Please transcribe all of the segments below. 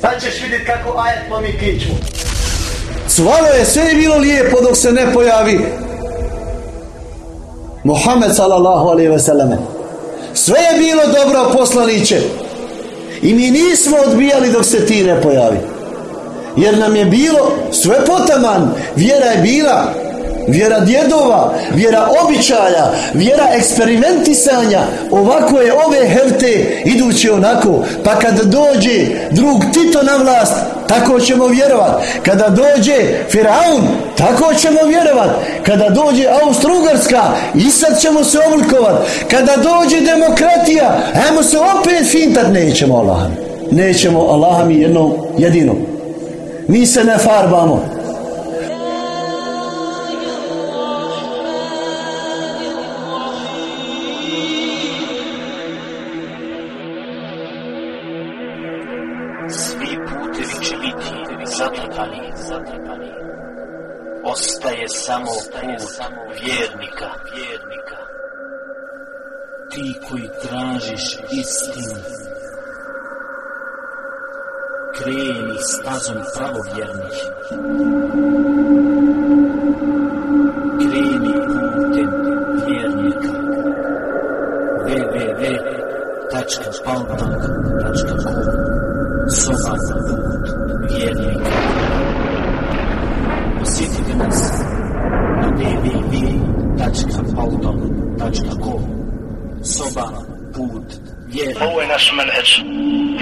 Sad ćeš vidjeti kako ajet lomi kičmu. Svalo je, sve je bilo lijepo dok se ne pojavi Muhammed sallallahu alaihi ve selleme. Sve je bilo dobro poslaniće. I mi nismo odbijali dok se ti ne pojavi. Jer nam je bilo sve potaman. Vjera je bila vjera djedova, vjera običaja, vjera eksperimentisanja, ovako je ove hevte iduće onako, pa kad dođe drug Tito na vlast, tako ćemo vjerovat. Kada dođe Firaun, tako ćemo vjerovat. Kada dođe Austro-Ugarska, i sad ćemo se oblikovat. Kada dođe demokratija, ajmo se opet fintat, nećemo Allah. Nećemo Allah mi jedno jedino. Mi se ne farbamo. Stazom pravovjernih. Kreni putem vjernika. www.paltak.com Soba put vjernika. Posjetite nas www.autom.com Soba, put, vjera. Ovo je naš menheđ.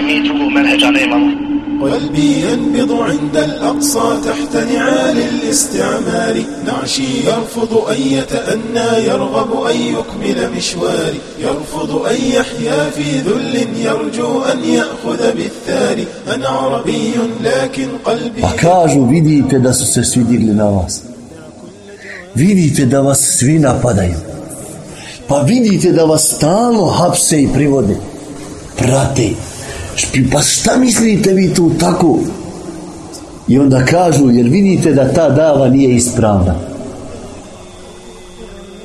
Mi drugog menheđa nemamo. قلبي ينبض عند الأقصى تحت نعال الاستعمار نعشي يرفض أن يتأنى يرغب أن يكمل مشواري يرفض أن يحيا في ذل يرجو أن يأخذ بالثار أنا عربي لكن قلبي Pa kažu vidite da su se svi digli na. Vidite da vas svi napadaju. Pa vidite da vas stalno hapse i privode. Prate. Pa šta mislite vi tu tako? I onda kažu, jer vidite da ta dava nije ispravna.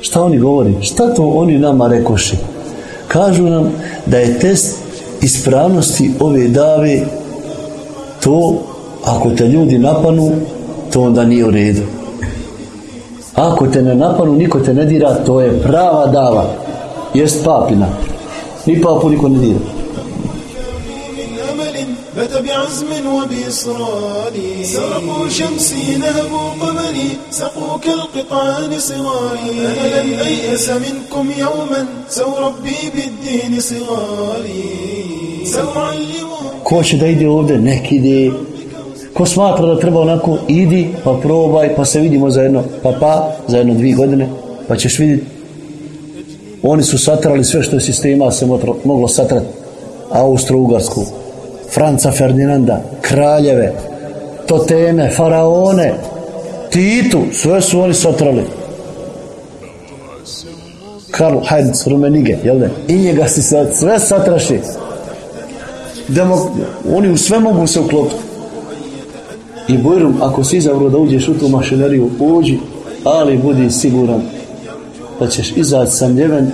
Šta oni govori? Šta to oni nama rekoše? Kažu nam da je test ispravnosti ove dave to, ako te ljudi napanu, to onda nije u redu. Ako te ne napanu, niko te ne dira, to je prava dava. Jest papina. Ni papu niko ne dira. بت بعزم وبإصرار سرقوا شمسي نهبوا قمري سقوا كالقطعان صغاري أنا لن أيأس منكم يوما سأربي بالدين صغاري سأعلمهم Ko će da ide ovdje? Nek ide. Ko smatra da treba onako, idi, pa probaj, pa se vidimo zajedno, pa pa, zajedno dvije godine, pa ćeš vidjeti. Oni su satrali sve što je sistema se moglo satrati. Austro-Ugarsku, Franca Ferdinanda, kraljeve, toteme, faraone, Titu, sve su oni satrali. Karl Heinz Rumenige, jel ne? I njega si sad sve satraši. Demo, oni u sve mogu se uklopiti. I bojrum, ako si izabro da uđeš u tu mašineriju, uđi, ali budi siguran da ćeš izaći samljeven,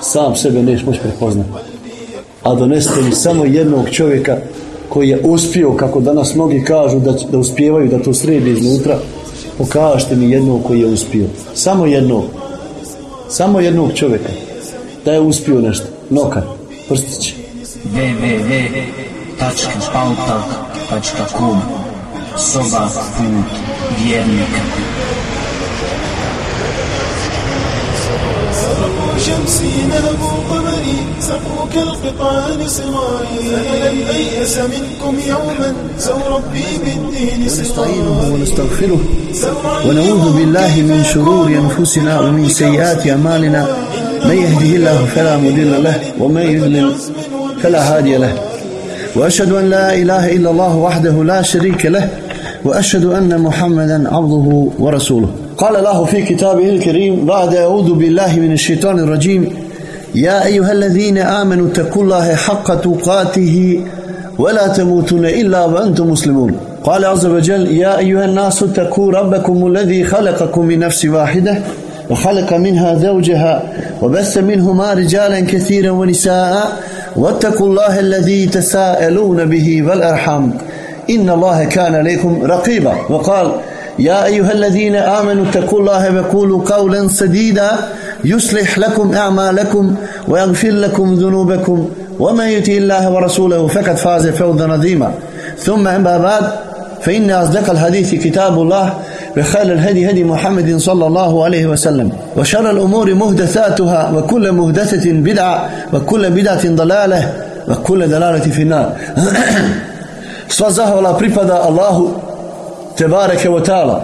sam sebe neš moći prepoznati. A doneste mi samo jednog čovjeka koji je uspio, kako danas mnogi kažu da, da uspijevaju da to sredi iznutra, pokažite mi jednog koji je uspio. Samo jednog. Samo jednog čovjeka. Da je uspio nešto. Nokar. Prstić. www.pautak.com Soba put vjernika. شمسي نهبوا قمري سقوا كالقطعان صغاري أنا لن أيأس منكم يوما؟ سأربي بالدين ونستعينه ونستغفره ونعوذ بالله من شرور أنفسنا ومن سيئات أعمالنا. من يهده الله فلا مضل له ومن يضلل فلا هادي له. وأشهد أن لا إله إلا الله وحده لا شريك له. وأشهد أن محمدا عبده ورسوله. قال الله في كتابه الكريم بعد أعوذ بالله من الشيطان الرجيم يا أيها الذين آمنوا اتقوا الله حق تقاته ولا تموتن إلا وأنتم مسلمون. قال عز وجل يا أيها الناس اتقوا ربكم الذي خلقكم من نفس واحدة وخلق منها زوجها وبث منهما رجالا كثيرا ونساء واتقوا الله الذي تساءلون به والأرحم إن الله كان عليكم رقيبا. وقال يا أيها الذين آمنوا اتقوا الله وقولوا قولا سديدا يصلح لكم أعمالكم ويغفر لكم ذنوبكم ومن يطع الله ورسوله فقد فاز فوزا عظيما. ثم أما بعد فإن أصدق الحديث كتاب الله وخير الهدي هدي محمد صلى الله عليه وسلم وشر الأمور مهدثاتها وكل مهدثة بدعة وكل بدعة ضلالة وكل دلالة في النار. Sva zahvala pripada Allahu Tebareke wa ta'ala.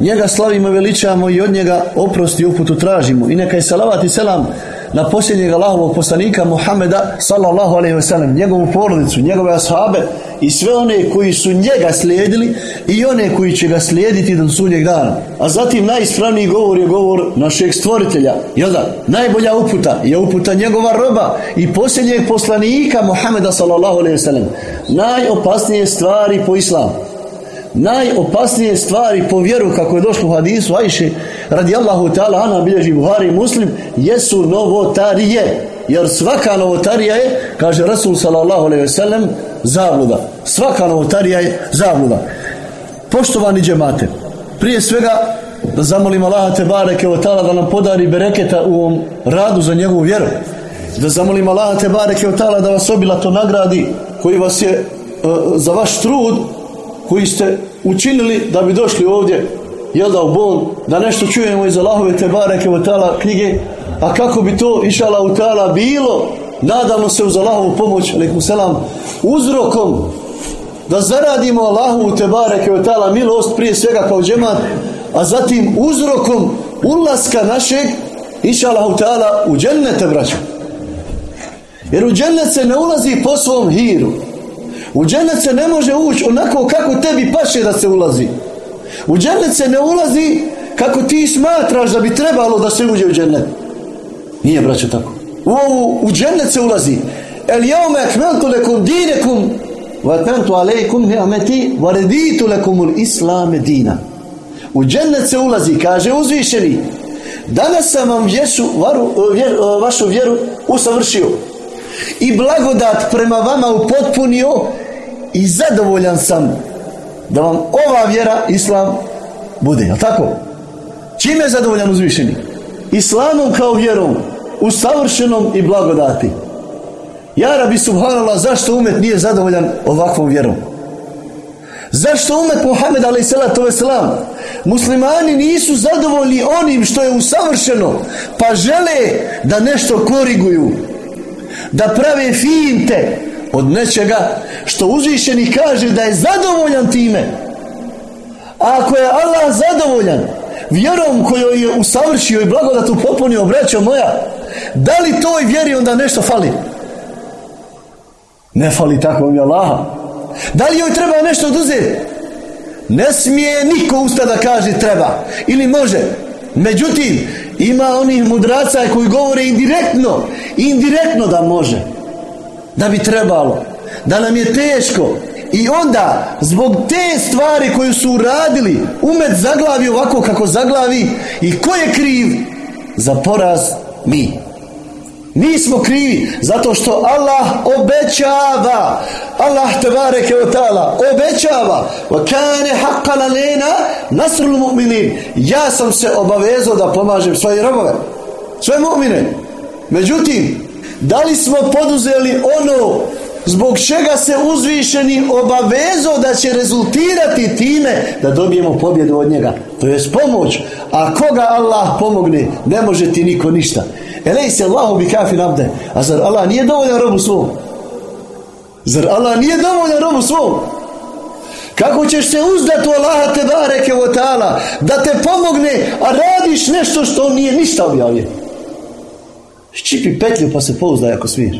Njega slavimo, veličamo i od njega oprosti i uputu tražimo. I neka je salavat i selam na posljednjeg Allahovog poslanika Muhameda sallallahu alaihi wa sallam, njegovu porodicu, njegove ashabe i sve one koji su njega slijedili i one koji će ga slijediti do sudnjeg dana. A zatim najispravniji govor je govor našeg stvoritelja. Jel da? Najbolja uputa je uputa njegova roba i posljednjeg poslanika Muhameda sallallahu alaihi wa sallam. Najopasnije stvari po islamu najopasnije stvari po vjeru kako je došlo u hadisu Ajše radijallahu ta'ala ana bilježi Buhari Muslim jesu novotarije. Jer svaka novotarija je kaže Rasul sallallahu alaihi ve sellem zabluda svaka novotarija je zabluda poštovani džemate prije svega da zamolim Allaha te bareke ta'ala da nam podari bereketa u ovom radu za njegovu vjeru. Da zamolim Allaha te bareke ta'ala da vas obilato nagradi koji vas je uh, za vaš trud koji ste učinili da bi došli ovdje jel da u bol, da nešto čujemo iz Allahove te bareke u tala knjige a kako bi to išala u tala bilo nadamo se uz Allahovu pomoć alaikum selam uzrokom da zaradimo Allahu te bareke u tala milost prije svega kao džemat a zatim uzrokom ulaska našeg inša Allahu ta'ala u džennete braću jer u džennet se ne ulazi po svom hiru u džennet se ne može ući onako kako tebi paše da se ulazi. U džennet se ne ulazi kako ti smatraš da bi trebalo da se uđe u džennet. Nije, braćo, tako. U ovu, u džennet se ulazi. El jaume akmeltu lekum dinekum alejkum ni'meti wa reditu lekumul islame dina. U džennet se ulazi, kaže uzvišeni, danas sam vam vješu, varu, vjer, vašu vjeru usavršio i blagodat prema vama upotpunio i zadovoljan sam da vam ova vjera, islam, bude. Jel tako? Čime je zadovoljan uzvišeni? Islamom kao vjerom, u savršenom i blagodati. Ja rabi subhanallah, zašto umet nije zadovoljan ovakvom vjerom? Zašto umet Muhammed a.s. Muslimani nisu zadovoljni onim što je usavršeno, pa žele da nešto koriguju, da prave finte od nečega što uzvišeni kaže da je zadovoljan time. A ako je Allah zadovoljan vjerom kojoj je usavršio i blagodatu popunio braćo moja, da li toj vjeri onda nešto fali? Ne fali tako mi Allaha. Da li joj treba nešto oduzeti? Ne smije niko usta da kaže treba. Ili može. Međutim, ima onih mudraca koji govore indirektno, indirektno da može. Da bi trebalo. Da nam je teško. I onda, zbog te stvari koju su uradili, umet zaglavi ovako kako zaglavi. I ko je kriv? Za poraz mi. Mi smo krivi zato što Allah obećava. Allah tebareke o ta'ala obećava. Wa kane haqqan alena nasrul mu'minin. Ja sam se obavezao da pomažem svoje robove. Sve mu'mine. Međutim, da li smo poduzeli ono zbog čega se uzvišeni obavezao da će rezultirati time da dobijemo pobjedu od njega. To je pomoć. A koga Allah pomogne, ne može ti niko ništa. Elej se Allahu bi kafi nabde. A zar Allah nije dovoljan robu svom? Zar Allah nije dovoljan robu svom? Kako ćeš se uzdati u Allaha te bareke o ta'ala da te pomogne, a radiš nešto što on nije ništa objavio? Ščipi petlju pa se pouzdaj ako smiješ.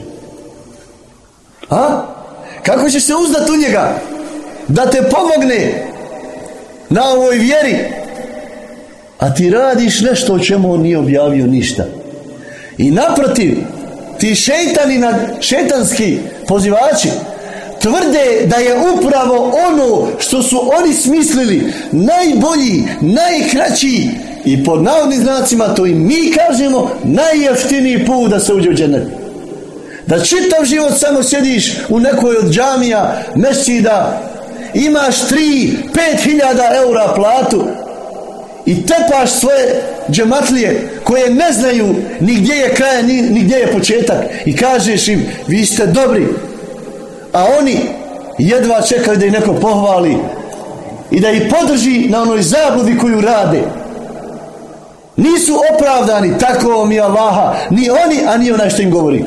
A? Kako ćeš se uzdati u njega da te pomogne na ovoj vjeri a ti radiš nešto o čemu on nije objavio ništa. I naprotiv, ti šeitani, šetanski pozivači tvrde da je upravo ono što su oni smislili najbolji, najkraći i pod navodnim znacima to i mi kažemo najjeftiniji put da se uđe u. Da čitav život samo sjediš u nekoj od džamija, mesčida, imaš tri, pet hiljada eura platu i tepaš svoje džematlije koje ne znaju ni gdje je kraj, ni, ni gdje je početak i kažeš im, vi ste dobri, a oni jedva čekaju da ih neko pohvali i da ih podrži na onoj zabludi koju rade. Nisu opravdani, tako mi Allaha, ni oni, a ni onaj što im govori.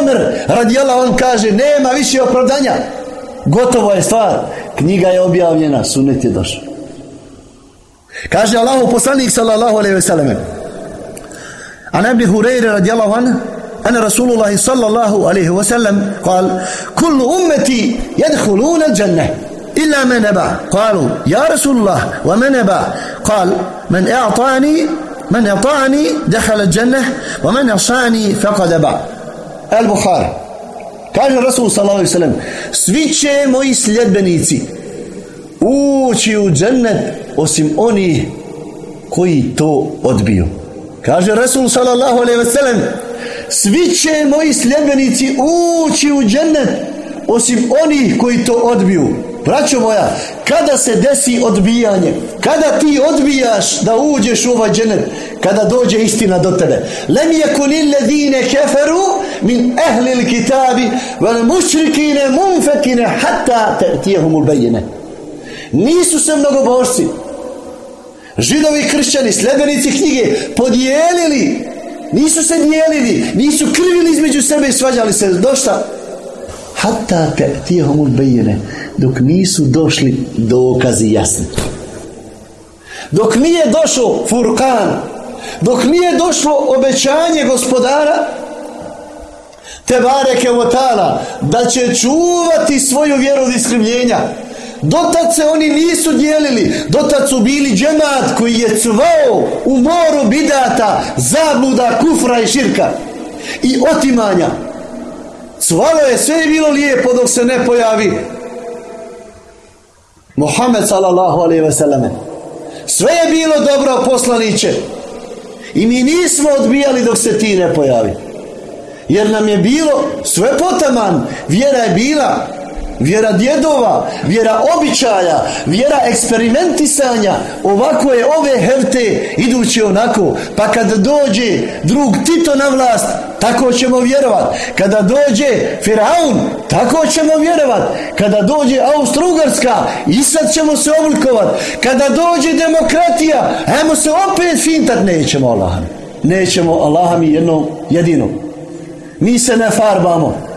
Omer radijala on kaže, nema više opravdanja. Gotovo je stvar. Knjiga je objavljena, sunet je došao. Kaže Allahu poslanik sallallahu alejhi ve selleme. An Abi Hurajra radijallahu anhu أن رسول الله صلى الله عليه وسلم قال كل أمتي يدخلون الجنة إلا من أبى قالوا يا رسول الله ومن أبى قال من أعطاني من يطاعني دخل الجنة ومن يصاني فقد باع البخاري. قال الرسول صلى الله عليه وسلم سويتشي موي سلبنيتي اوتشي الجنة وسم اوني كوي تو ادبيو كاجي الرسول صلى الله عليه وسلم سويتشي موي سلبنيتي اوتشي الجنة وسم اوني كوي تو ادبيو Braćo moja, kada se desi odbijanje, kada ti odbijaš da uđeš u ovaj dženet, kada dođe istina do tebe. Lem yakun alladhina kafaru min ahli alkitabi wal mushrikina munfakina hatta ta'tiyahum albayna. Nisu se mnogobožci, židovi i kršćani, sledbenici knjige, podijelili, nisu se dijelili, nisu krivili između sebe i svađali se. Došta, hatta ta'tiyahum albayna dok nisu došli dokazi jasni. Dok nije došao Furkan, dok nije došlo obećanje gospodara, te bareke otala, da će čuvati svoju vjeru od iskrivljenja. Dotad se oni nisu dijelili, dotad su bili džemat koji je cvao u moru bidata, zabluda, kufra i širka i otimanja. Cvalo je, sve je bilo lijepo dok se ne pojavi Muhammed sallallahu alaihi ve selleme. Sve je bilo dobro poslaniće. I mi nismo odbijali dok se ti ne pojavi. Jer nam je bilo sve potaman. Vjera je bila vjera djedova, vjera običaja, vjera eksperimentisanja, ovako je ove hevte idući onako, pa kad dođe drug Tito na vlast, tako ćemo vjerovat. Kada dođe Firaun, tako ćemo vjerovat. Kada dođe Austro-Ugarska, i sad ćemo se oblikovat. Kada dođe demokratija, ajmo se opet fintat, nećemo Allah. Nećemo Allaha mi jedno jedino. Mi se ne farbamo.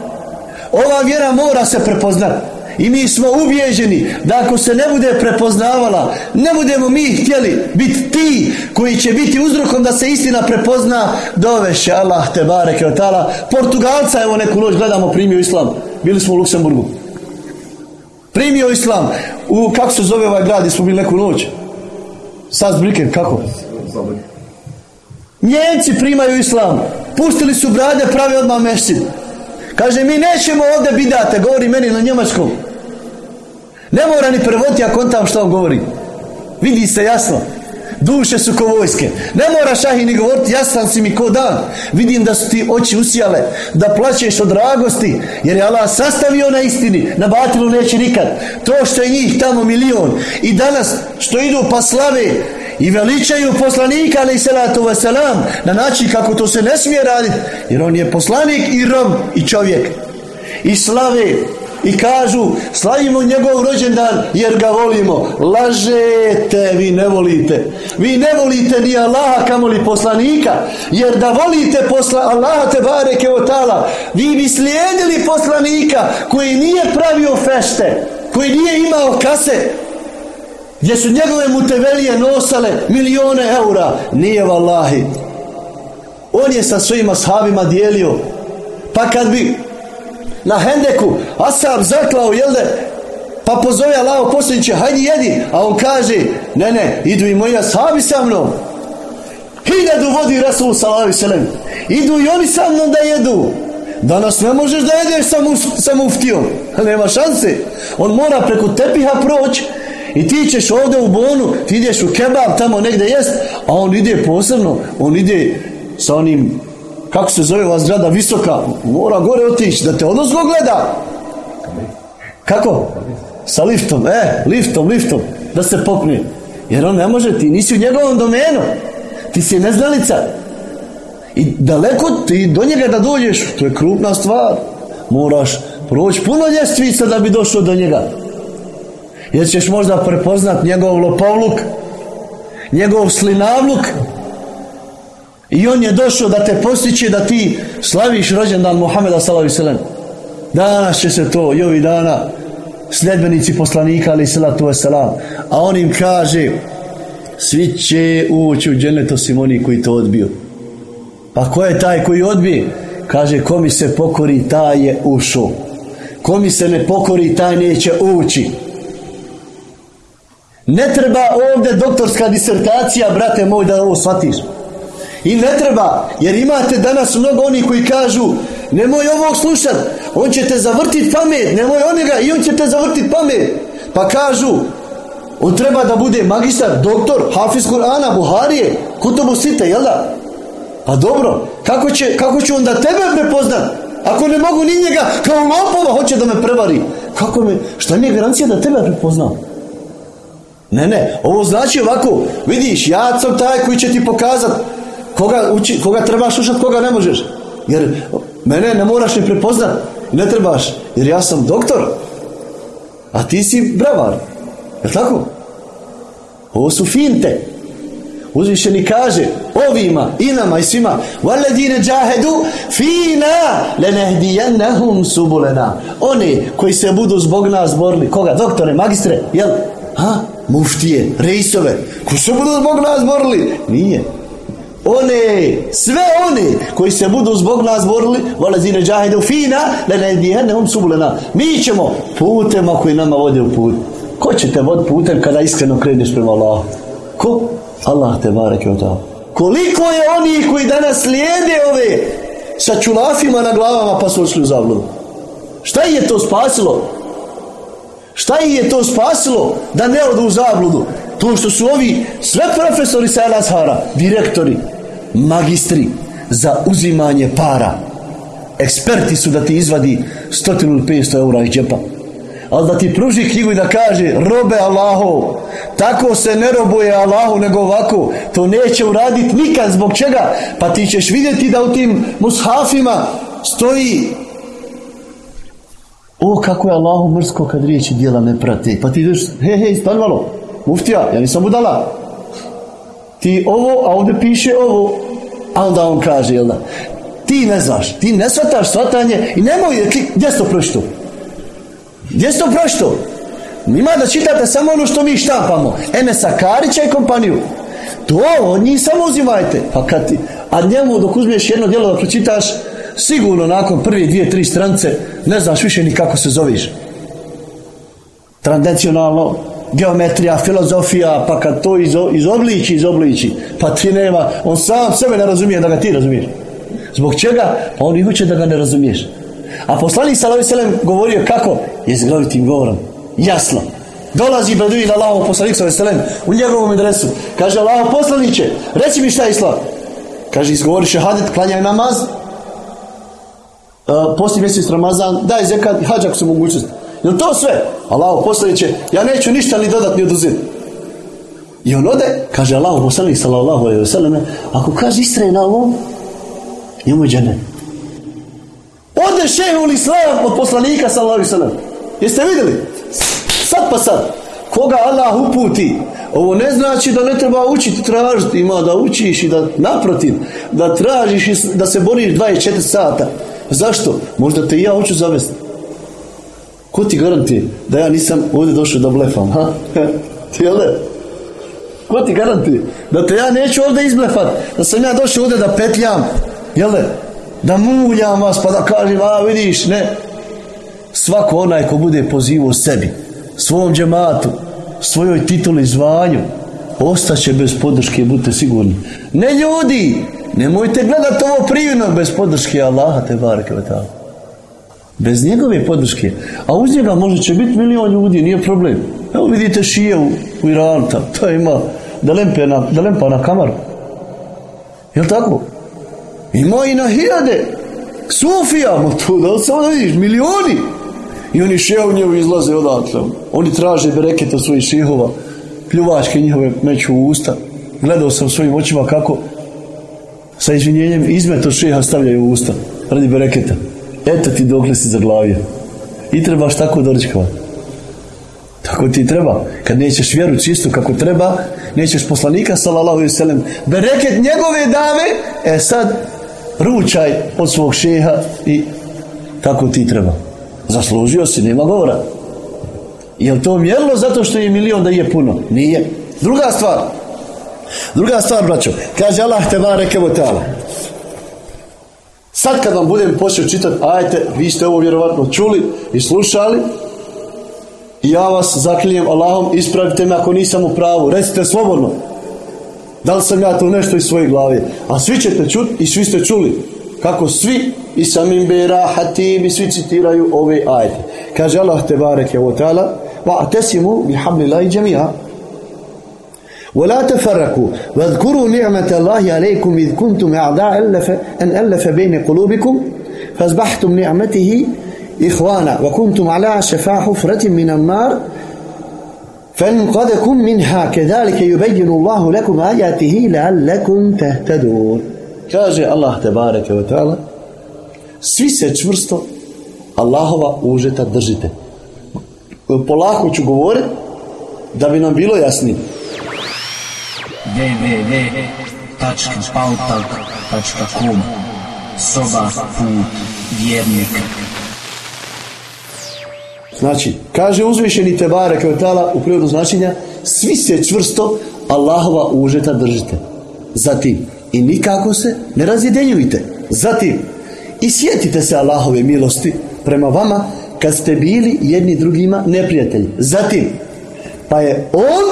Ova vjera mora se prepoznati. I mi smo ubijeđeni da ako se ne bude prepoznavala, ne budemo mi htjeli biti ti koji će biti uzrokom da se istina prepozna, doveše Allah te bareke od tala. Portugalca, evo neku noć gledamo, primio islam. Bili smo u Luksemburgu. Primio islam. U, kako se zove ovaj grad, smo bili neku noć? Sassbriken, kako? Njemci primaju islam. Pustili su brade, pravi odmah mešćin. Kaže, mi nećemo ovdje bidate, govori meni na njemačkom. Ne mora ni prevoditi ako on tam što on govori. Vidi se jasno. Duše su ko vojske. Ne mora šahi ni govoriti, jasan si mi ko dan. Vidim da su ti oči usijale, da plaćeš od dragosti, jer je Allah sastavio na istini, na batilu neće nikad. To što je njih tamo milion i danas što idu pa slave i veličaju poslanika ali salatu wasalam na način kako to se ne smije raditi, jer on je poslanik i rob i čovjek. I slave i kažu slavimo njegov rođendan jer ga volimo. Lažete, vi ne volite. Vi ne volite ni Allaha kamoli poslanika jer da volite posla Allaha te bareke otala vi bi slijedili poslanika koji nije pravio fešte, koji nije imao kase, gdje su njegove mutevelije nosale milijone eura. Nije vallahi. On je sa svojima sahabima dijelio. Pa kad bi na hendeku Asab zaklao, jel da, pa pozove Allah posljedniče, hajdi jedi, a on kaže, ne, ne, idu i moji ashabi sa mnom. Hiljadu vodi Rasul sallallahu sallam. Idu i oni sa mnom da jedu. Danas ne možeš da jedeš sa, muf, sa muftijom. Nema šanse. On mora preko tepiha proći i ti ćeš ovdje u bonu, ti ideš u kebab tamo negdje jest, a on ide posebno, on ide sa onim kako se zove ova zgrada, visoka, mora gore otići, da te odnosno gleda. Kako? Sa liftom, e, liftom, liftom, da se popne. Jer on ne može, ti nisi u njegovom domenu. Ti si neznalica. I daleko ti do njega da dođeš, to je krupna stvar. Moraš proći puno ljestvica da bi došao do njega. Jer ćeš možda prepoznat njegov lopovluk, njegov slinavluk, i on je došao da te postiće da ti slaviš rođendan Muhameda sallallahu Danas će se to i ovih dana sljedbenici poslanika ali salatu wasalam. A on im kaže svi će ući u dženet osim oni koji to odbiju. Pa ko je taj koji odbije? Kaže ko mi se pokori taj je ušao. Ko mi se ne pokori taj neće ući. Ne treba ovdje doktorska disertacija, brate moj, da ovo shvatiš. I ne treba, jer imate danas mnogo onih koji kažu nemoj ovog slušat, on će te zavrtit pamet, nemoj onega i on će te zavrtit pamet. Pa kažu, on treba da bude magistar, doktor, hafiz Kur'ana, Buharije, kutobu site, jel da? Pa dobro, kako će, kako će onda tebe prepoznat? Ako ne mogu ni njega, kao lopova hoće da me prevari. Kako me, šta mi je garancija da tebe prepoznam? Ne, ne, ovo znači ovako, vidiš, ja sam taj koji će ti pokazat koga, uči, koga trebaš slušati, koga ne možeš. Jer mene ne moraš ni prepoznat, ne trebaš, jer ja sam doktor, a ti si bravar. Je tako? Ovo su finte. Uzvišeni kaže ovima i nama i svima Valedine džahedu fina lenehdijennehum subulena Oni koji se budu zbog nas borili. Koga? Doktore, magistre? Jel? Ha? Muftije, rejsove. Koji se budu zbog nas borili? Nije one, sve one koji se budu zbog nas borili, valazine džahidu fina, lenedijennehum subulena. Mi ćemo putem koji nama vode u put. Ko će te vod putem kada iskreno kreneš prema Allahu? Ko? Allah te bareke od Koliko je oni koji danas slijede ove sa čulafima na glavama pa su ošli u zabludu? Šta je to spasilo? Šta je to spasilo da ne odu u zabludu? To što su ovi sve profesori sa Elashara, direktori, magistri za uzimanje para. Eksperti su da ti izvadi stotinu ili 500 eura iz džepa. Ali da ti pruži knjigu i da kaže robe Allahu, tako se ne robuje Allahu nego ovako, to neće uraditi nikad zbog čega. Pa ti ćeš vidjeti da u tim mushafima stoji o, kako je Allahu mrsko kad riječi dijela ne prati. Pa ti ideš, he, he, stan malo, muftija, ja nisam budala. Ti ovo, a ovdje piše ovo. A onda on kaže, jel da? Ti ne znaš, ti ne shvataš shvatanje i nemoj, gdje si to pročito? Gdje si to pročito? Ima da čitate samo ono što mi štampamo. Enesa Karića i kompaniju. To od njih samo uzimajte. Pa kad ti, a njemu dok uzmiješ jedno djelo da pročitaš, sigurno nakon prvi dvije, tri strance ne znaš više ni kako se zoveš. Tradicionalno, geometrija, filozofija, pa kad to izo, izobliči, izobliči, pa ti nema, on sam sebe ne razumije da ga ti razumiješ. Zbog čega? Pa on i hoće da ga ne razumiješ. A poslanik sallallahu alejhi govorio kako? Jezgrovitim govorom. Jasno. Dolazi Beduin Allahov poslanik sallallahu u njegovom adresu. Kaže Allahov poslaniće, reci mi šta je islam. Kaže izgovori šehadet, klanjaj namaz. Uh, posti mjesec Ramazan, daj zekat i hađak su mogućnosti. Jel to sve? Allah poslaniće, ja neću ništa ni dodat ni oduzeti. I on ode, kaže Allah poslanik sallallahu alaihi wasallam, ako kaže istraje na ovom, njemu je džene. Ode šehul islam od poslanika sallallahu alaihi wasallam. Jeste vidjeli? Sad pa sad. Koga Allah uputi, ovo ne znači da ne treba učiti, tražiti, ima da učiš i da naprotiv, da tražiš i da se boriš 24 sata. Zašto? Možda te i ja hoću zavesti. Ko ti garantije da ja nisam ovdje došao da blefam, ha? Jel Ko ti garantije da te ja neću ovdje izblefat, da sam ja došao ovdje da petljam, jel Da muljam vas pa da kažem, a vidiš, ne. Svako onaj ko bude pozivao sebi, svom džematu, svojoj tituli zvanju, ostaće bez podrške, budite sigurni. Ne ljudi, nemojte gledati ovo privino bez podrške Allaha te bareke Bez njegove podrške. A uz njega možda će biti milion ljudi, nije problem. Evo vidite šije u, u Iranu, to ima da lempe na, da lempa na kamaru. Jel tako? Ima i na hiljade. Sufija, ma to da samo da vidiš, milioni. I oni šehu izlaze odatle. Oni traže bereket od svojih šihova. Pljuvačke njihove meću u usta. Gledao sam svojim očima kako sa izvinjenjem izmet od šeha stavljaju u usta. Radi bereketa. Eto ti dokle si zaglavio. I trebaš tako doručkovati. Tako ti treba. Kad nećeš vjeru čistu kako treba, nećeš poslanika sallallahu alejhi ve bereket njegove dave, e sad ručaj od svog šeha i tako ti treba. Zaslužio si, nema govora. Je to mjerilo zato što je milion da je puno? Nije. Druga stvar. Druga stvar, braćo, kaže Allah te bareke ta'ala. Sad kad vam budem počeo čitati, ajte, vi ste ovo vjerovatno čuli i slušali, i ja vas zaklinjem Allahom, ispravite me ako nisam u pravu, recite slobodno. Da li sam ja to nešto iz svoje glave? A svi ćete čuti i svi ste čuli. Kako svi i samim berahati svi citiraju ove ajte. Kaže Allah te bareke o ta'ala, va atesimu bihamlillahi džemija. ولا تفرقوا واذكروا نعمة الله عليكم إذ كنتم أعداء ألف أن ألف بين قلوبكم فأصبحتم نعمته إخوانا وكنتم على شفا حفرة من النار فانقذكم منها كذلك يبين الله لكم آياته لعلكم تهتدون te bareke ve taala svi se čvrsto Allahova užeta držite. Polako ću govoriti da bi nam bilo jasnije. www.pautalk.com Soba put vjernika Znači, kaže uzvišeni Tebare Kvetala u prirodu značenja, svi se čvrsto Allahova užeta držite. Zatim, i nikako se ne razjedenjujte. Zatim, i sjetite se Allahove milosti prema vama kad ste bili jedni drugima neprijatelji. Zatim, pa je On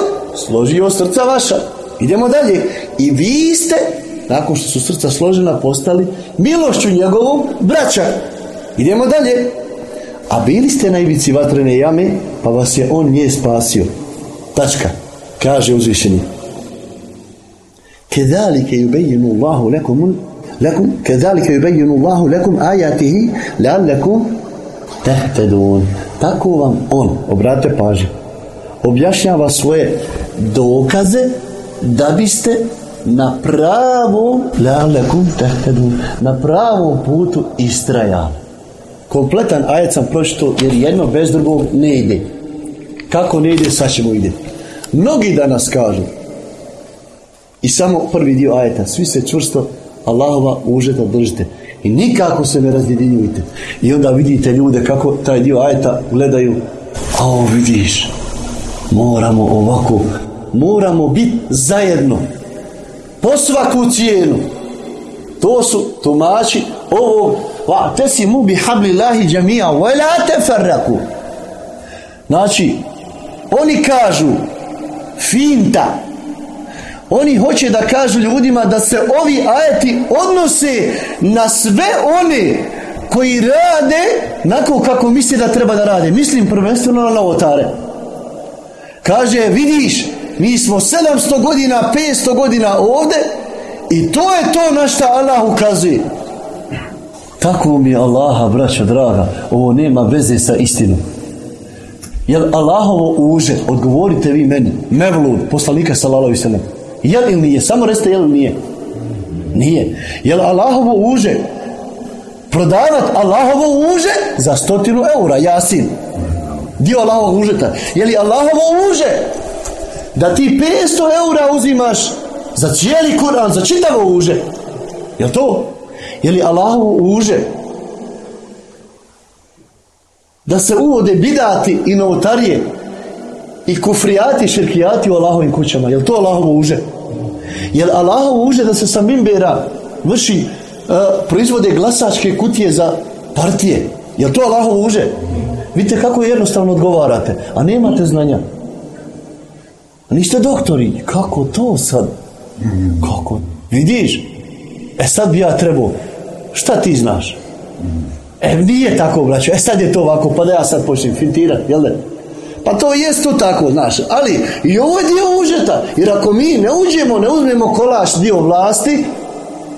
složio srca vaša. Idemo dalje. I vi ste, nakon što su srca složena, postali milošću njegovom braća. Idemo dalje. A bili ste na ivici vatrene jame, pa vas je on nje spasio. Tačka. Kaže uzvišeni. Kedalike yubejinu Allahu lekum lekum kedalike yubejinu Allahu lekum ajatihi la'allakum tehtedun. Tako vam on, obrate pažnju, objašnjava svoje dokaze da biste na pravom na pravom putu istrajali. Kompletan ajet sam pročito jer jedno bez drugog ne ide. Kako ne ide, sad ćemo ide. Mnogi danas kažu i samo prvi dio ajeta, svi se čvrsto Allahova užeta držite. I nikako se ne razjedinjujte. I onda vidite ljude kako taj dio ajeta gledaju. A vidiš, moramo ovako, moramo biti zajedno. Po svaku cijenu. To su tumači ovog bi hablillahi džamija wa la tefarraku. Znači, oni kažu finta. Oni hoće da kažu ljudima da se ovi ajeti odnose na sve one koji rade nako kako misle da treba da rade. Mislim prvenstveno na novotare. Kaže, vidiš, mi smo 700 godina, 500 godina ovde i to je to na što Allah ukazuje. Tako mi je Allaha, braćo draga, ovo nema veze sa istinom. Jel Allahovo uže, odgovorite vi meni, Mevlud, poslanika sallallahu alaihi sallam, jel ili nije? Samo recite jel ili nije? Nije. Jel Allahovo uže prodavat Allahovo uže za stotinu eura, jasin. Dio Allahovog užeta. Je li Allahovo uže da ti 500 eura uzimaš za cijeli Kur'an, za čitavo uže? Jel to? Je li Allahovo uže da se uvode bidati i novotarije i kufrijati, širkijati u Allahovim kućama. Je li to Allahovo uže? Je li Allahovo uže da se sa mimbera vrši, uh, proizvode glasačke kutije za partije? Je li to Allahovo uže? Vidite kako jednostavno odgovarate, a nemate znanja. Niste doktori. Kako to sad? Kako? Vidiš? E sad bi ja trebao. Šta ti znaš? E nije tako, braćo. E sad je to ovako, pa da ja sad počnem fintirati, jel da? Pa to jest to tako, znaš. Ali i ovo je dio užeta. Jer ako mi ne uđemo, ne uzmemo kolaš dio vlasti,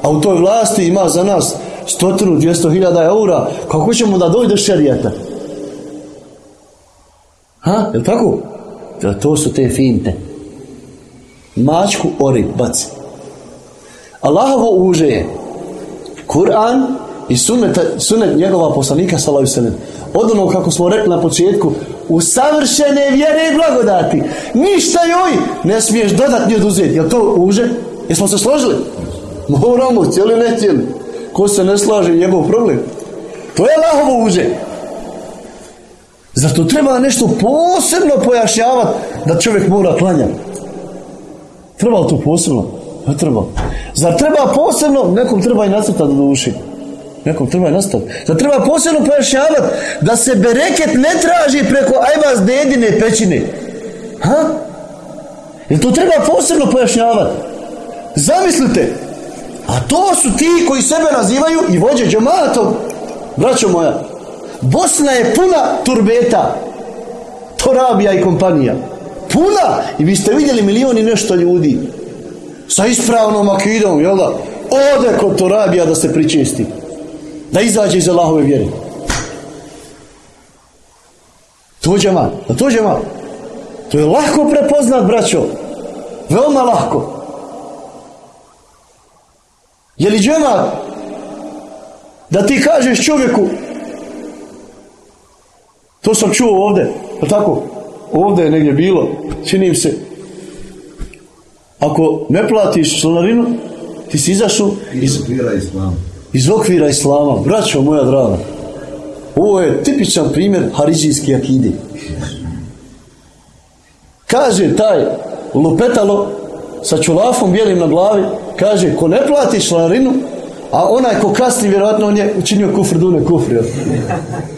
A u toj vlasti ima za nas stotinu, dvijesto hiljada eura. Kako ćemo da dođe do šerijata? Ha? Je tako? To su te finte. Mačku ori, baci. Allahovo uže je Kur'an i sunet, sunet njegova poslanika sallallahu alejhi Od onog kako smo rekli na početku, u savršene vjere i blagodati. Ništa joj ne smiješ dodatni oduzeti. Jel to uže? Jesmo se složili? Moramo, cijeli ne cijeli. Ko se ne slaže, njegov problem. To je Allahovo uže. Zato treba nešto posebno pojašnjavati da čovjek mora klanjati? Treba li to posebno? Ne treba. Zar treba posebno? Nekom treba i nacrtati do duši. Nekom treba i nastati. Zar treba posebno pojašnjavati da se bereket ne traži preko ajvaz dedine pećine? Ha? Jer to treba posebno pojašnjavati. Zamislite, a to su ti koji sebe nazivaju i vođe džematom. Braćo moja, Bosna je puna turbeta, torabija i kompanija. Puna! I vi ste vidjeli milioni nešto ljudi. Sa ispravnom akidom, jel da? Ode kod torabija da se pričesti. Da izađe iz Allahove vjere. To je To je To je lako prepoznat, braćo. Veoma lako. Je li džemat da ti kažeš čovjeku to sam čuo ovdje, pa tako? Ovdje je negdje bilo, činim se. Ako ne platiš članarinu, ti si izašao iz. Iz okvira islama. Braćo moja draga, ovo je tipičan primjer harizijske akide. Kaže taj lupetalo sa čulafom bijelim na glavi, kaže, ko ne plati članarinu, a onaj ko kasni, vjerojatno on je učinio kufr dune kufr.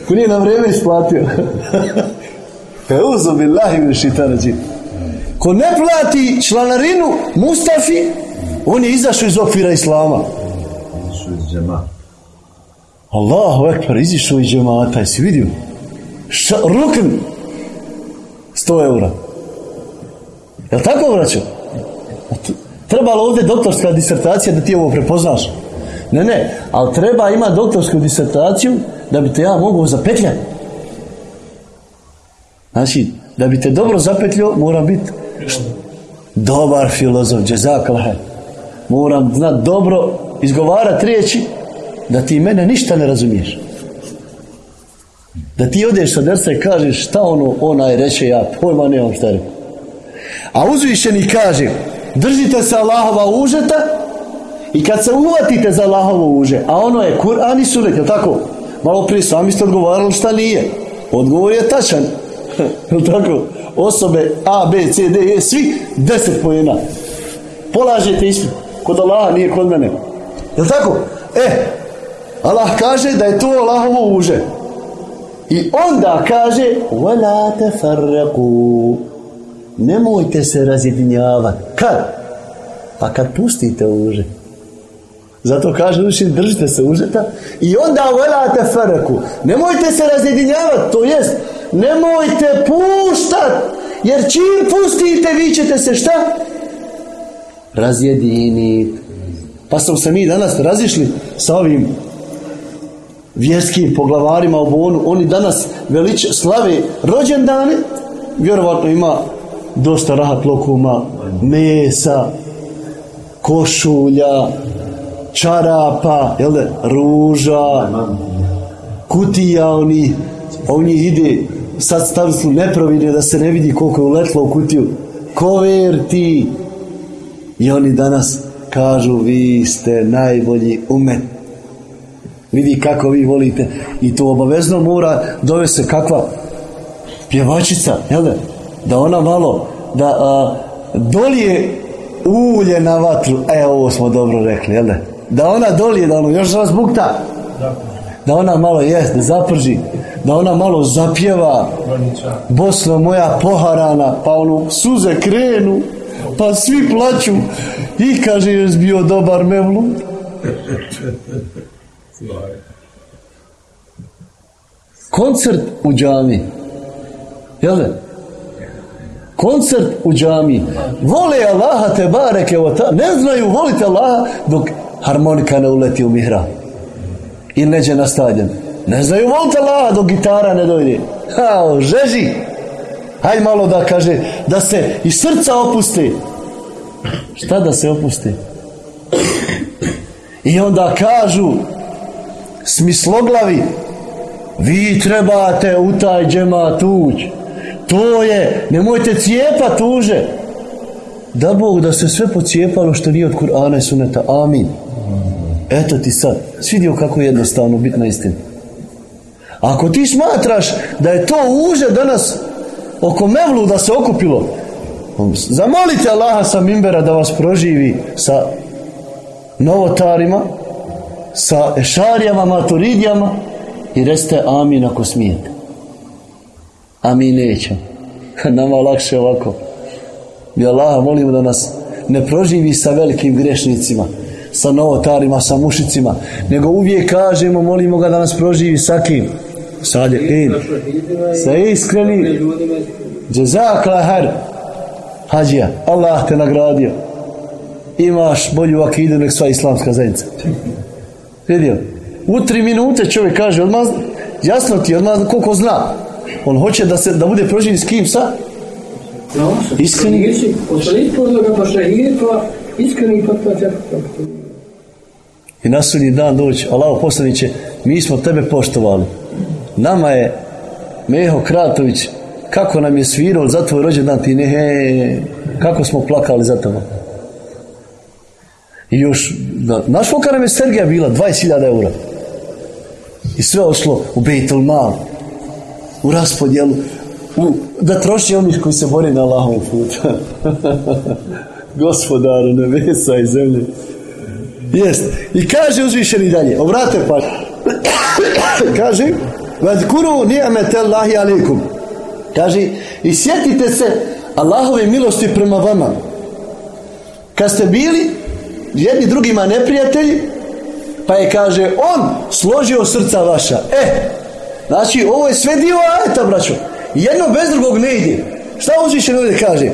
Ko nije na vrijeme isplatio. Euzu billahi min Ko ne plati članarinu Mustafi, on je izašao iz okvira Islama. Allahu ekber, izišao iz džemata, jesi vidio? Ša, rukn, 100 eura. Jel tako, braćo? Trebalo ovdje doktorska disertacija da ti ovo prepoznaš. Ne, ne, ali treba ima doktorsku disertaciju da bi te ja mogao zapetljati. Znači, da bi te dobro zapetljio, mora biti dobar filozof, džezakalahe. Moram znat dobro izgovarati riječi da ti mene ništa ne razumiješ. Da ti odeš sa drsa i kažeš šta ono onaj reče ja, pojma nemam šta. A uzvišeni kaže, držite se Allahova užeta i kad se uvatite za Allahovo uže, a ono je Kur'an i sunet, je tako? Malo prije sami ste odgovarali šta nije. Odgovor je tačan. je tako? Osobe A, B, C, D, E, svi deset pojena. Polažete ispit. Kod Allaha nije kod mene. Je tako? E, Allah kaže da je to Allahovo uže. I onda kaže وَلَا تَفَرَّقُوا Nemojte se razjedinjavati. Kad? Pa kad pustite uže. Zato kaže učin, držite se užeta i onda volate fereku. Nemojte se razjedinjavati, to jest, nemojte puštat, jer čim pustite, vi ćete se šta? Razjediniti. Pa smo se mi danas razišli sa ovim vjerskim poglavarima u Bonu. Oni danas velič, slave rođendane, vjerovatno ima dosta rahat lokuma, mesa, košulja, čarapa, jel da, ruža, kutija oni, oni ide, sad stavili su neprovidne da se ne vidi koliko je uletlo u kutiju, koverti i oni danas kažu vi ste najbolji umet. Vidi kako vi volite. I to obavezno mora dovesti se kakva pjevačica, jel da, da ona malo da a, dolije ulje na vatru, e ovo smo dobro rekli, jel da da ona dolije, da ono još razbukta, da ona malo jest, da zaprži, da ona malo zapjeva, Bosno moja poharana, pa ono suze krenu, pa svi plaću. I kaže je bio dobar mevlu. Koncert u džami. Jel koncert u džami. Vole Allaha te bareke ta, ne znaju volite Allaha dok harmonika ne uleti u mihra. I neđe na stadion. Ne znaju volite Allaha dok gitara ne dojde. Ha, žeži. Haj malo da kaže, da se iz srca opusti. Šta da se opusti? I onda kažu smisloglavi vi trebate u taj džema tuć. To je, nemojte cijepa tuže. Da Bog da se sve pocijepalo što nije od Kur'ana i suneta. Amin. Eto ti sad. Svidio kako je jednostavno biti na istinu. Ako ti smatraš da je to uže danas oko Mevlu da se okupilo, zamolite Allaha sa Mimbera da vas proživi sa novotarima, sa ešarijama, maturidijama i recite amin ako smijete. A mi nećemo. Nama lakše ovako. Mi Allaha molimo da nas ne proživi sa velikim grešnicima, sa novotarima, sa mušicima, nego uvijek kažemo, molimo ga da nas proživi sa kim? Sa in. Sa iskreni. Jezak lahar. Hađija, Allah te nagradio. Imaš bolju akidu nek sva islamska zajednica. Vidio? U tri minute čovjek kaže, odmah, jasno ti, odmah koliko zna. On hoće da, se, da bude proživljen s kim sa? Iskreni. I nasudnji dan doći, Allah poslaniće, mi smo tebe poštovali. Nama je Meho Kratović, kako nam je svirao za tvoj rođendan, ti ne, he, kako smo plakali za tebe. I još, da, koliko nam je Sergija bila? 20.000 eura. I sve ošlo u Bejtul Mal, u raspodjelu, u, da troši onih koji se bori na Allahovom putu. Gospodaru nebesa i zemlje. Jest. I kaže uzvišeni dalje, obrate pa. kaže, vadkuru ni'mete Allahi alaikum. Kaže, i sjetite se Allahove milosti prema vama. Kad ste bili jedni drugima neprijatelji, pa je kaže on složio srca vaša. E, znači ovo je sve dio ajeta, braćo. Jedno bez drugog ne ide. Šta uzvišen ovdje kaže?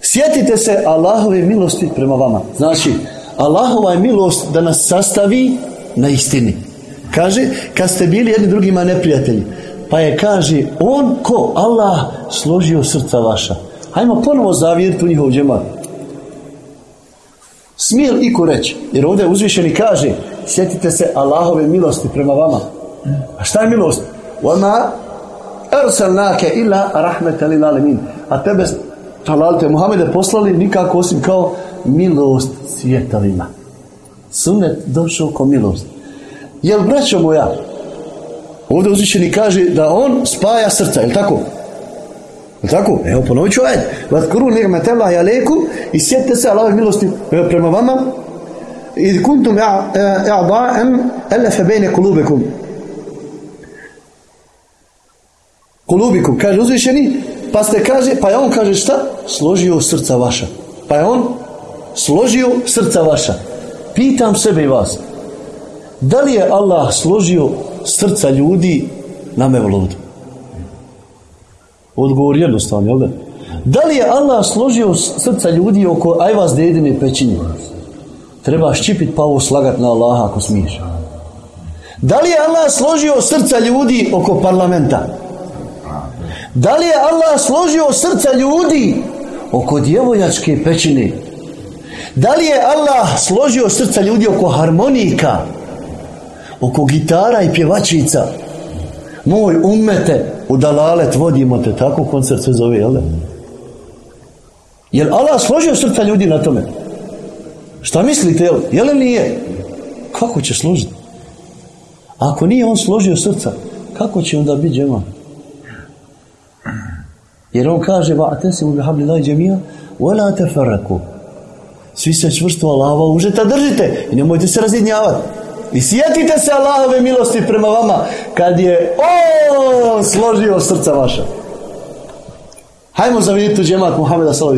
Sjetite se Allahove milosti prema vama. Znači, Allahova je milost da nas sastavi na istini. Kaže, kad ste bili jedni drugima neprijatelji, pa je kaže, on ko? Allah složio srca vaša. Hajmo ponovo zavjeriti u njihov džemat. Smije iko reći? Jer ovdje uzvišeni kaže, sjetite se Allahove milosti prema vama. A šta je milost? Oma arsalnake ila rahmeta lil alemin. A tebe, talalite Muhammede, poslali nikako osim kao milost svjetovima. Sunet došao kao milost. Jel, braćo moja, ovdje uzvišeni kaže da on spaja srca, jel tako? Jel tako? Evo, ponovit ću ajed. Vatkuru nirmetellah jaleku i sjetite se Allahove milosti e, prema vama. I kuntum ja'ba'em elefe bejne kulubekum. Kulubikum. Kaže uzvišeni, pa ste kaže, pa je on kaže šta? Složio srca vaša. Pa je on složio srca vaša. Pitam sebe i vas. Da li je Allah složio srca ljudi na mevludu? Odgovor jednostavno, jel da? Da li je Allah složio srca ljudi oko ajvaz dedine pećinje? Treba ščipit pa ovo slagat na Allaha ako smiješ. Da li je Allah složio srca ljudi oko parlamenta? Da li je Allah složio srca ljudi oko djevojačke pećine? Da li je Allah složio srca ljudi oko harmonika? Oko gitara i pjevačica? Moj umete, u dalalet vodimo te, tako koncert se zove, jel? Jel Allah složio srca ljudi na tome? Šta mislite, jel? Jel li nije? Kako će složiti? Ako nije on složio srca, kako će onda biti džema? Jer on kaže, va'tesimu bi habli laj džemija, wala tefarraku. Svi se čvrsto Allahova užeta držite i nemojte se razjednjavati. I sjetite se Allahove milosti prema vama kad je on složio srca vaša. Hajmo zavidjeti u džemat Muhammeda sallam.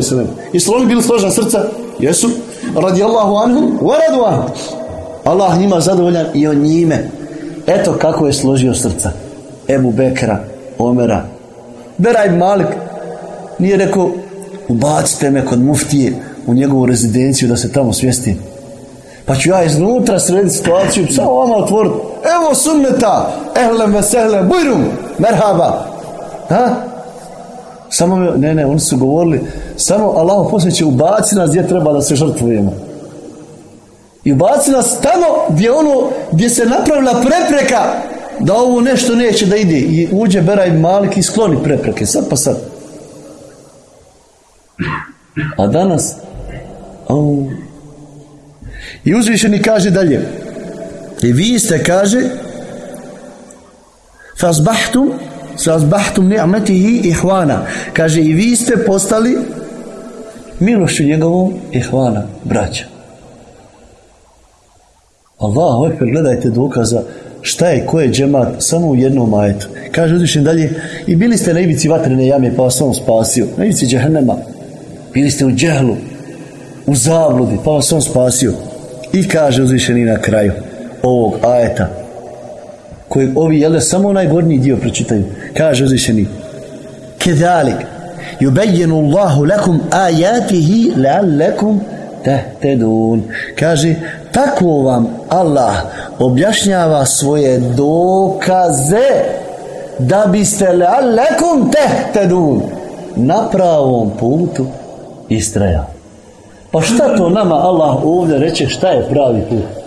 Jesu li oni bili složena srca? Jesu. Radi Allahu anhum, wa radu anhum. Allah njima zadovoljan i on njime. Eto kako je složio srca. Ebu Bekra, Omera, Beraj Malik, Nije rekao, ubacite me kod muftije u njegovu rezidenciju da se tamo svjestim. Pa ću ja iznutra srediti situaciju, samo vama otvoriti. Evo sunneta, ehlem vesehlem, bujrum, merhaba. Ha? Samo, me- ne, ne, oni su govorili, samo Allah poslije će ubaci nas gdje treba da se žrtvujemo. I ubaci nas tamo gdje ono, gdje se napravila prepreka da ovo nešto neće da ide. I uđe Beraj Malik i skloni prepreke, sad pa sad. A danas, au. I uzvišeni kaže dalje, i vi ste, kaže, fazbahtum, fazbahtum ni'matihi ihvana. Kaže, i vi ste postali milošću njegovom ihvana, braća. Allahu ekber, gledajte dokaza šta je, ko je džemat, samo u jednom majetu. Kaže uzvišen dalje, i bili ste na ivici vatrene jame, pa vas on spasio. Na ivici džahnema. Bili ste u džehlu, u zabludi, pa vas on spasio. I kaže uzvišeni na kraju ovog ajeta, koji ovi, jel da samo najgornji dio pročitaju, kaže uzvišeni, kedalik, jubejenu Allahu lakum ajatihi la'allakum tehtedun. Kaže, tako vam Allah objašnjava svoje dokaze da biste lealekum tehtedun na pravom putu istraja. Pa šta to nama Allah ovdje reče šta je pravi put?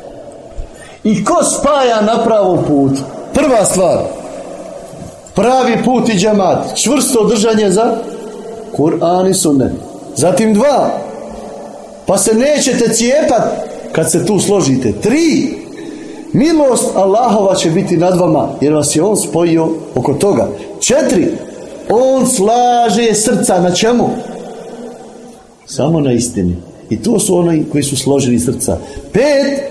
I ko spaja na pravom putu? Prva stvar, pravi put i džemat, čvrsto držanje za Kur'an i sunnet. Zatim dva, pa se nećete cijepati kad se tu složite. Tri, milost Allahova će biti nad vama jer vas je On spojio oko toga. Četiri, On slaže srca na čemu? Samo na istini. I to su oni koji su složili srca. Pet,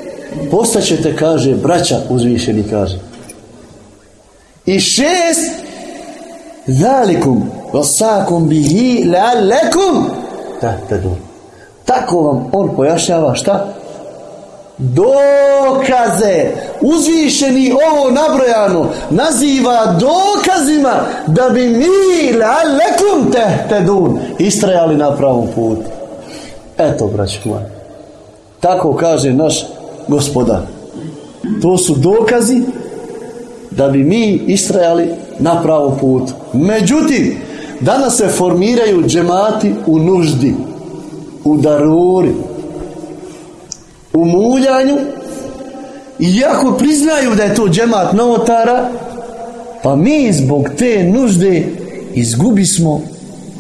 postaćete, kaže, braća uzvišeni, kaže. I šest Zalikum Vasakum bihi la'allakum Tahtadun Tako vam on pojašnjava šta? Dokaze. Uzvišeni ovo nabrojano Naziva dokazima Da bi mi la'allakum tahtadun Istrajali na pravom putu. Eto braći moji Tako kaže naš gospodar. To su dokazi da bi mi istrajali na pravom putu. Međutim, danas se formiraju džemati u nuždi, u daruri, u muljanju, iako priznaju da je to džemat novotara, pa mi zbog te nužde izgubismo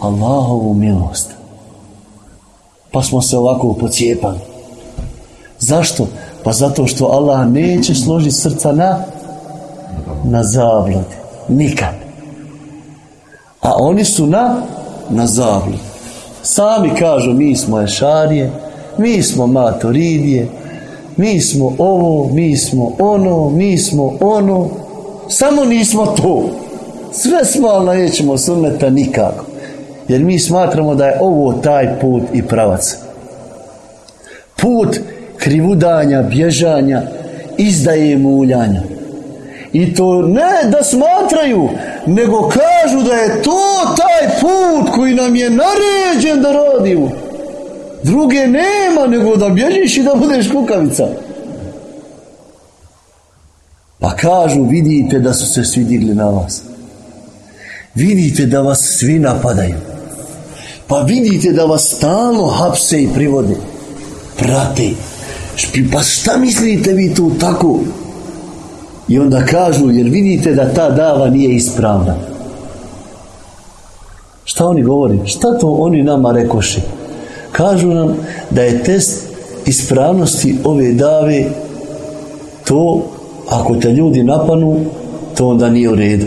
Allahovu milost. Pa smo se ovako pocijepali. Zašto? Pa zato što Allah neće složiti srca na na zabludi. Nikad. A oni su na na zabludi. Sami kažu mi smo ešarije, mi smo matoridije, mi smo ovo, mi smo ono, mi smo ono. Samo nismo to. Sve smo, ali nećemo sunneta nikako. Jer mi smatramo da je ovo taj put i pravac. Put krivudanja, bježanja, izdaje muljanja. I to ne da smatraju, nego kažu da je to taj put koji nam je naređen da radimo. Druge nema nego da bježiš i da budeš kukavica. Pa kažu, vidite da su se svi digli na vas. Vidite da vas svi napadaju. Pa vidite da vas stalno hapse i privode. Prate. Pa šta mislite vi tu tako? I onda kažu, jer vidite da ta dava nije ispravna. Šta oni govori? Šta to oni nama rekoši? Kažu nam da je test ispravnosti ove dave to, ako te ljudi napanu, to onda nije u redu.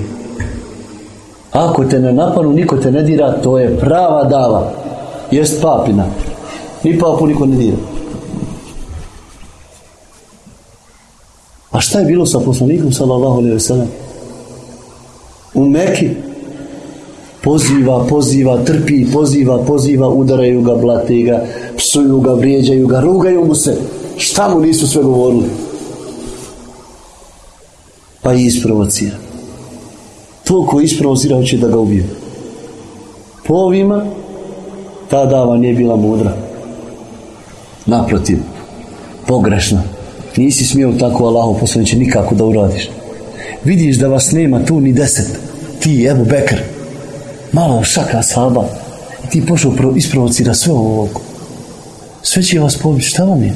Ako te ne napanu, niko te ne dira, to je prava dava. Jest papina. Ni papu niko ne dira. A šta je bilo sa poslanikom sallallahu alejhi ve sellem? U Meki poziva, poziva, trpi, poziva, poziva, udaraju ga, blate ga, psuju ga, vrijeđaju ga, rugaju mu se. Šta mu nisu sve govorili? Pa i isprovocira. To ko isprovocira hoće da ga ubije. povima, ta dava nije bila mudra. Naprotiv, pogrešna. Nisi smio tako Allahu poslaniće nikako da uradiš. Vidiš da vas nema tu ni deset. Ti, Ebu Bekr, malo šaka saba. I ti pošao isprovocira sve ovo Sve će vas pobiti. Šta vam je?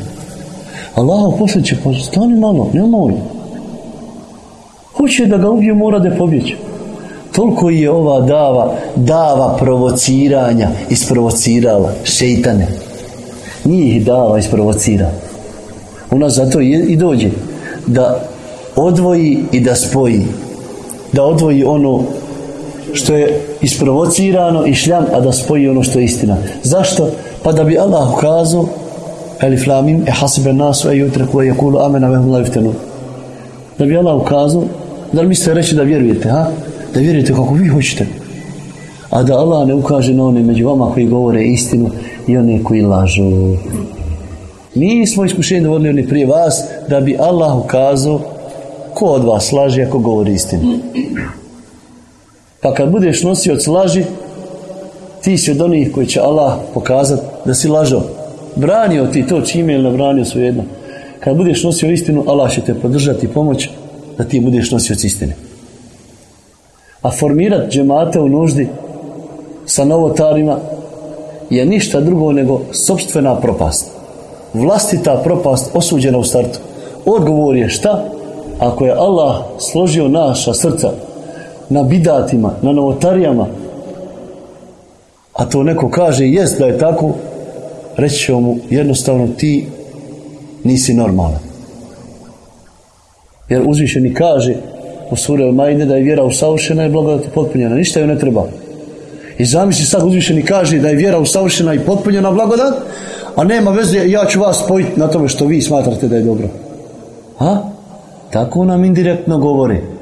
Allahu poslaniće, pa stani malo, ne moj. Hoće da ga ubije, mora da pobjeće. Toliko je ova dava, dava provociranja isprovocirala šeitane. Njih dava isprovocira. Ona zato i dođe da odvoji i da spoji. Da odvoji ono što je isprovocirano i šljam, a da spoji ono što je istina. Zašto? Pa da bi Allah ukazao Elif lamim e hasibe nasu e jutreku e kulu amena vehum Da bi Allah ukazao da li mislite reći da vjerujete, ha? Da vjerujete kako vi hoćete. A da Allah ne ukaže na one među vama koji govore istinu i one koji lažu. Mi smo iskušeni dovodili oni prije vas da bi Allah ukazao ko od vas laži ako govori istinu. Pa kad budeš nosioc laži, ti si od onih koji će Allah pokazati da si lažao. Branio ti to čime ili ne branio svejedno. Kad budeš nosio istinu, Allah će te podržati i pomoći da ti budeš nosioc istine. A formirat džemate u nuždi sa novotarima je ništa drugo nego sobstvena propast. Vlastita propast osuđena u startu. Odgovor je šta? Ako je Allah složio naša srca na bidatima, na novotarijama, a to neko kaže jest da je tako, reći ćemo mu jednostavno ti nisi normalan. Jer uzvišeni kaže u suri Majde da je vjera usavršena i blagodat potpunjena. Ništa joj ne treba. I zamisli sad uzvišeni kaže da je vjera usavršena i potpunjena blagodat, a nema veze, ja ću vas spojiti na tome što vi smatrate da je dobro. A? Tako nam indirektno govori.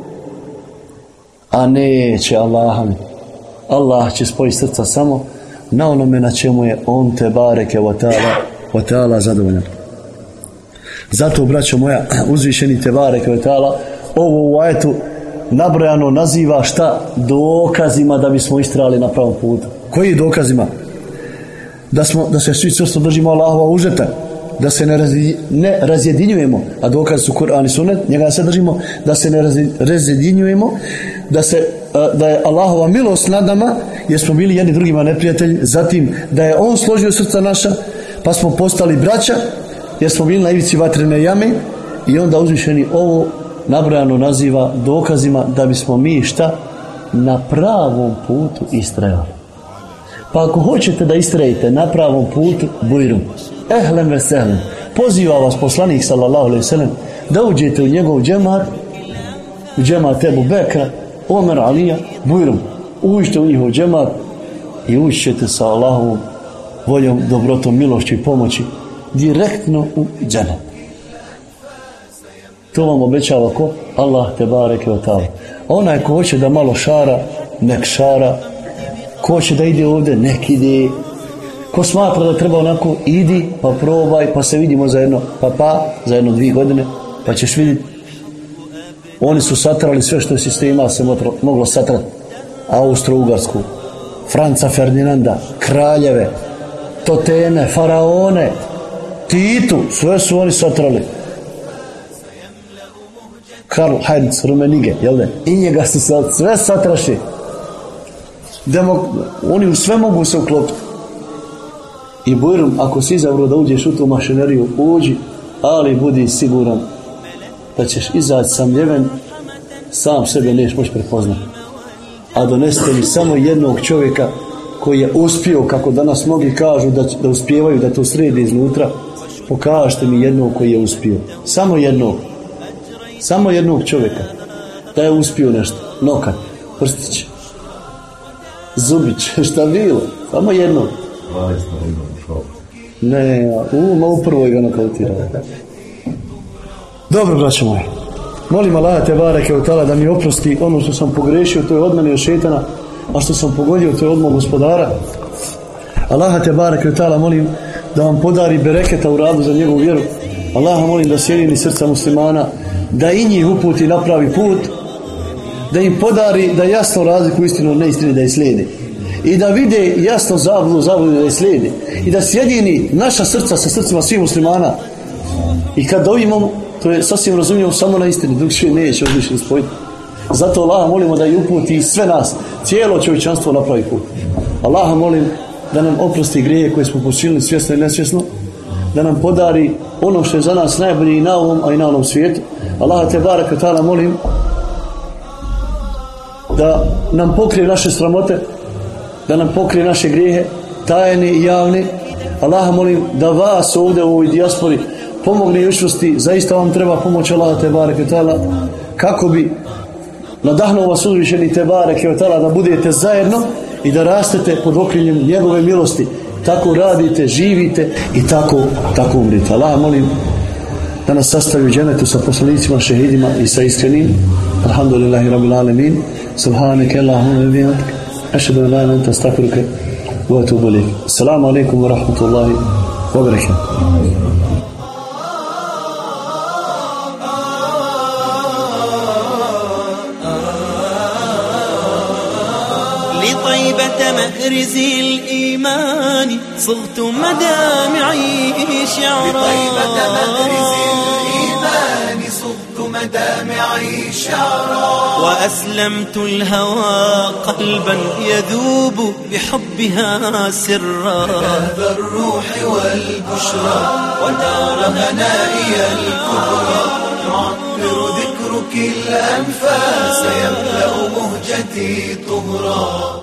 A neće Allah. Allah će spojiti srca samo na onome na čemu je on te bareke ta'ala zadovoljan. Zato, braćo moja, uzvišeni te bareke ta'ala ovo u ajetu nabrojano naziva šta dokazima da bismo istrali na pravom putu. Koji dokazima? Da, smo, da se svi čvrsto držimo Allahova užeta, da se ne, ne razjedinjujemo, a dokaz su Kur'an i Sunet, njega se držimo, da se ne razjedinjujemo, da, se, da je Allahova milost nad nama, jer smo bili jedni drugima neprijatelji, zatim da je On složio srca naša, pa smo postali braća, jer smo bili na ivici vatrene jame, i onda uzvišeni ovo nabrojano naziva dokazima da bismo mi šta na pravom putu istrajali. Pa ako hoćete da istrajite na pravom putu, bujrum, ehlem veselem, poziva vas poslanik sallallahu alaihi sallam da uđete u njegov džemat, u džemat Ebu Bekra, Omer Alija, bujrum, uđite u njihov džemat i uđete sa Allahovom voljom, dobrotom, milošću i pomoći direktno u dženet. To vam obećava ko? Allah te bareke o Onaj ko hoće da malo šara, nek šara. Ko hoće da ide ovdje, nek ide. Ko smatra da treba onako, idi, pa probaj, pa se vidimo zajedno, pa pa, za jedno dvije godine, pa ćeš vidjeti. Oni su satrali sve što je sistema se moglo satrati. Austro-Ugarsku, Franca Ferdinanda, kraljeve, Totene, Faraone, Titu, sve su oni satrali. Karl Heinz Rumenige, jel ne? I njega su sve satraši. Demo, oni u sve mogu se uklopiti. I Bujrum, ako si izabro da uđeš u tu mašineriju, uđi, ali budi siguran da ćeš izaći samljeven, sam sebe neš moći prepoznati. A doneste mi samo jednog čovjeka koji je uspio, kako danas mnogi kažu da, da uspijevaju da to sredi iznutra, pokažite mi jednog koji je uspio. Samo jednog. Samo jednog čovjeka. Da je uspio nešto. Nokat, prstić, zubić, šta bilo. Samo jednog. Ne, u, ma upravo ga nokautirao. Dobro, braćo moji. Molim Allah te bareke od da mi oprosti ono što sam pogrešio, to je od mene šetana, a što sam pogodio, to je od mog gospodara. Allah te bareke od molim da vam podari bereketa u radu za njegovu vjeru. Allah molim da sjedini srca muslimana da i njih uputi napravi put, da im podari da jasno razliku istinu od neistine da je slijedi. I da vide jasno zabludu, zabludu da je slijedi. I da sjedini naša srca sa srcima svih muslimana. I kad dovimo to je sasvim razumljivo samo na istini drugčije neće odlično spojiti zato Allah molimo da i uputi sve nas cijelo čovječanstvo na pravi put. Allah molim da nam oprosti grije koje smo počinili svjesno i nesvjesno da nam podari ono što je za nas najbolje i na ovom, a i na onom svijetu. Allah te baraka ta'ala molim da nam pokrije naše sramote, da nam pokrije naše grijehe, tajne i javne. Allah molim da vas ovdje u ovoj dijaspori pomogne i učvrsti, zaista vam treba pomoć Allah te baraka ta'ala kako bi nadahnuo vas uzvišeni te barake ta'ala da budete zajedno i da rastete pod okriljem njegove milosti tako radite, živite i tako, tako umrite. Allah molim da nas sastavi u dženetu sa poslanicima, šehidima i sa iskrenim. Alhamdulillahi rabbil alemin. Subhaneke Allahumma bihamdik. أشهد أن لا إله إلا أنت أستغفرك وأتوب إليك. السلام عليكم ورحمة الله وبركاته. لطيبة مأرز الإيمان صغت مدامعي شعرا. لطيبة مأرز الإيمان. مدامعي شعرا وأسلمت الهوى قلبا يذوب بحبها سرا. هذا الروح والبشرى ودار هنائي الكبرى. يعطر ذكرك الأنفاس يملأ مهجتي طهرا.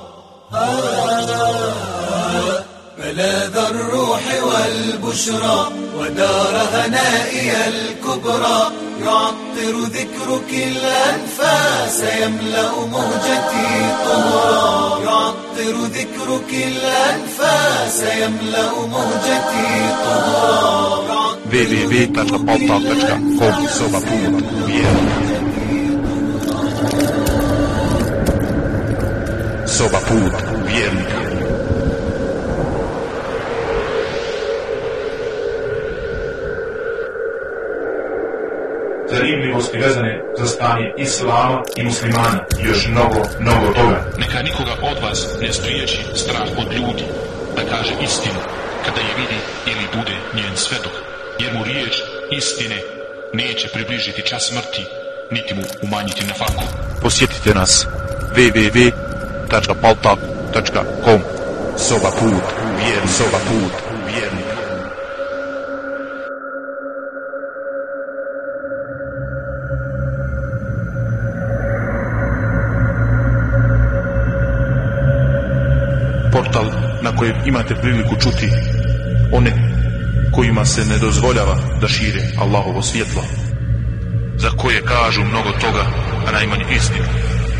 ملاذ الروح والبشرى ودار هنائي الكبرى. يعطر ذكرك الأنفاس يملأ مهجتي طهرا. يعطر ذكرك الأنفاس يملأ مهجتي طهرا. www.paltak.com Soba vjernika Soba vjernika zanimljivosti vezane za stanje islama i muslimana i još mnogo, mnogo toga. Neka nikoga od vas ne spriječi strah od ljudi da kaže istinu kada je vidi ili bude njen svedok, jer mu riječ istine neće približiti čas smrti, niti mu umanjiti na faku. Posjetite nas www.paltak.com Soba put vjernika Soba put vjernika imate priliku čuti one kojima se ne dozvoljava da šire Allahovo svjetlo za koje kažu mnogo toga a najmanje istinu.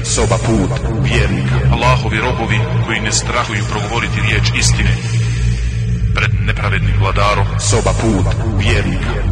Soba put vjernika. Allahovi robovi koji ne strahuju progovoriti riječ istine pred nepravednim vladarom. Soba put vjernika